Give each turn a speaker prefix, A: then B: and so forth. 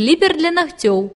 A: кліпер для ногтей.